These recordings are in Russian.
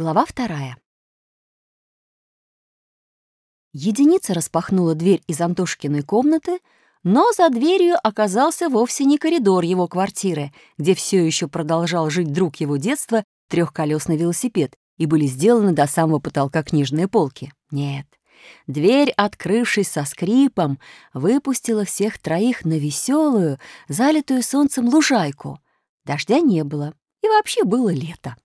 Глава вторая. Единица распахнула дверь из Антошкиной комнаты, но за дверью оказался вовсе не коридор его квартиры, где все еще продолжал жить друг его детства, трехколесный велосипед, и были сделаны до самого потолка книжные полки. Нет. Дверь, открывшись со скрипом, выпустила всех троих на веселую, залитую солнцем лужайку. Дождя не было, и вообще было лето.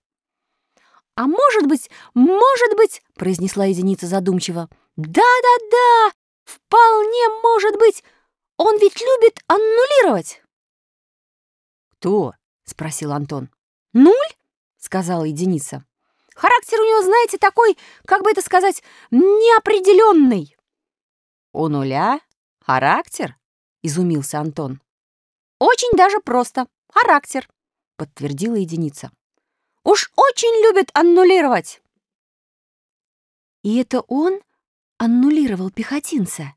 «А может быть, может быть», — произнесла единица задумчиво, «да-да-да, вполне может быть, он ведь любит аннулировать». «Кто?» — спросил Антон. «Нуль?» — сказала единица. «Характер у него, знаете, такой, как бы это сказать, неопределенный». «У нуля? Характер?» — изумился Антон. «Очень даже просто. Характер», — подтвердила единица. «Уж очень любит аннулировать». «И это он аннулировал пехотинца?»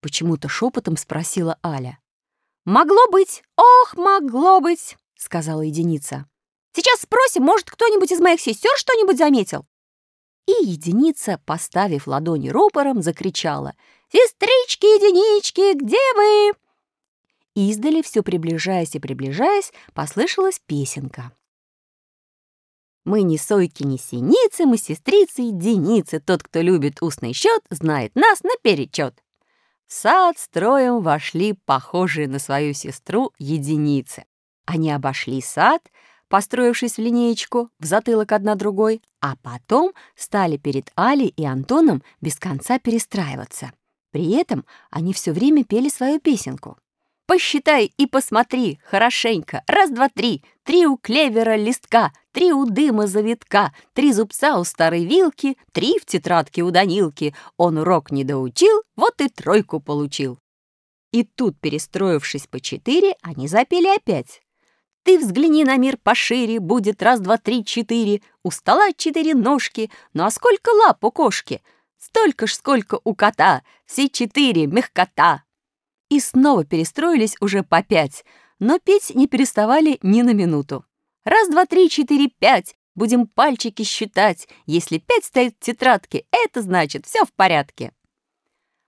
Почему-то шепотом спросила Аля. «Могло быть! Ох, могло быть!» — сказала единица. «Сейчас спросим, может, кто-нибудь из моих сестер что-нибудь заметил?» И единица, поставив ладони рупором, закричала. «Сестрички-единички, где вы?» Издали, все приближаясь и приближаясь, послышалась песенка. Мы не сойки, не синицы, мы сестрицы единицы. Тот, кто любит устный счет, знает нас наперечет. В сад строем вошли похожие на свою сестру единицы. Они обошли сад, построившись в линеечку, в затылок одна другой, а потом стали перед Алей и Антоном без конца перестраиваться. При этом они все время пели свою песенку. Посчитай и посмотри хорошенько. Раз, два, три. Три у клевера листка, три у дыма завитка, три зубца у старой вилки, три в тетрадке у Данилки. Он урок не доучил, вот и тройку получил. И тут, перестроившись по четыре, они запели опять. Ты взгляни на мир пошире, будет раз, два, три, четыре. У стола четыре ножки, ну а сколько лап у кошки? Столько ж, сколько у кота, все четыре мягкота и снова перестроились уже по пять, но петь не переставали ни на минуту. Раз, два, три, четыре, пять. Будем пальчики считать. Если пять стоит в тетрадке, это значит все в порядке.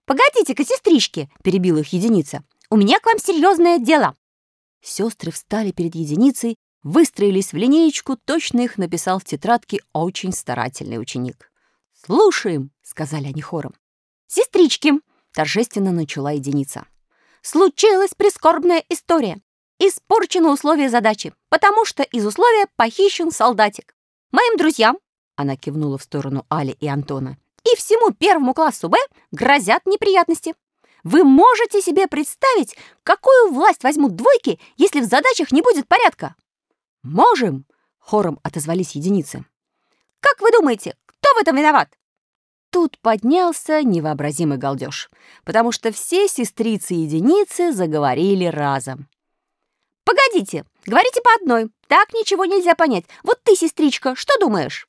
«Погодите-ка, сестрички!» — перебила их единица. «У меня к вам серьезное дело!» Сестры встали перед единицей, выстроились в линеечку, точно их написал в тетрадке очень старательный ученик. «Слушаем!» — сказали они хором. «Сестрички!» — торжественно начала единица. Случилась прискорбная история. Испорчены условия задачи, потому что из условия похищен солдатик. Моим друзьям, она кивнула в сторону Али и Антона, и всему первому классу Б грозят неприятности. Вы можете себе представить, какую власть возьмут двойки, если в задачах не будет порядка? Можем, хором отозвались единицы. Как вы думаете, кто в этом виноват? Тут поднялся невообразимый галдеж, потому что все сестрицы-единицы заговорили разом. «Погодите, говорите по одной, так ничего нельзя понять. Вот ты, сестричка, что думаешь?»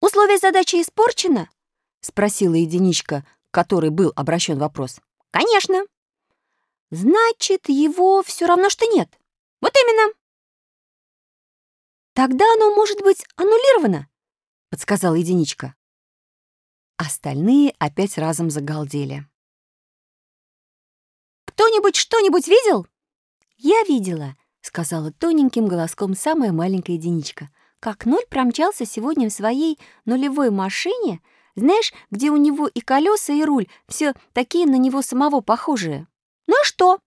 «Условие задачи испорчено?» — спросила единичка, которой был обращен вопрос. «Конечно». «Значит, его все равно, что нет». «Вот именно». «Тогда оно может быть аннулировано», — подсказала единичка. Остальные опять разом загалдели. «Кто-нибудь что-нибудь видел?» «Я видела», — сказала тоненьким голоском самая маленькая единичка. «Как ноль промчался сегодня в своей нулевой машине, знаешь, где у него и колеса, и руль, все такие на него самого похожие. Ну и что?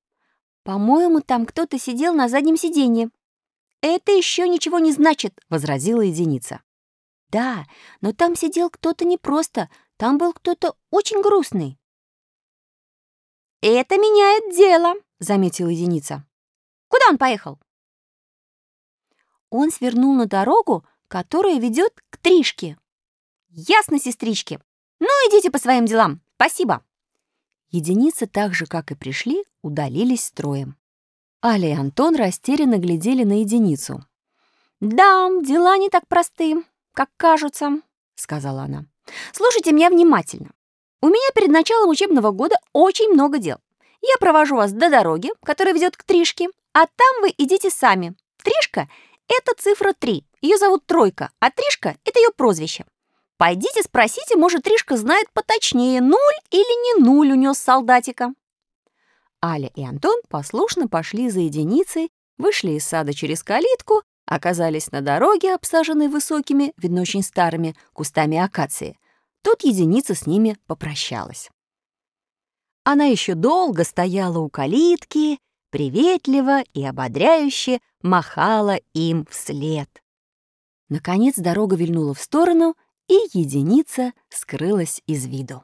По-моему, там кто-то сидел на заднем сиденье». «Это еще ничего не значит», — возразила единица. Да, но там сидел кто-то не просто, там был кто-то очень грустный. «Это меняет дело», — заметила единица. «Куда он поехал?» Он свернул на дорогу, которая ведет к Тришке. «Ясно, сестрички. Ну, идите по своим делам. Спасибо». Единицы, так же, как и пришли, удалились строем. Аля и Антон растерянно глядели на единицу. «Да, дела не так просты как кажутся», — сказала она. «Слушайте меня внимательно. У меня перед началом учебного года очень много дел. Я провожу вас до дороги, которая ведет к Тришке, а там вы идите сами. Тришка Это цифра 3. Ее зовут Тройка, а Тришка — это ее прозвище. Пойдите спросите, может, Тришка знает поточнее, нуль или не нуль унес солдатика. Аля и Антон послушно пошли за единицей, вышли из сада через калитку, оказались на дороге, обсаженной высокими, видно, очень старыми кустами акации. Тут единица с ними попрощалась. Она еще долго стояла у калитки, приветливо и ободряюще махала им вслед. Наконец дорога вильнула в сторону, и единица скрылась из виду.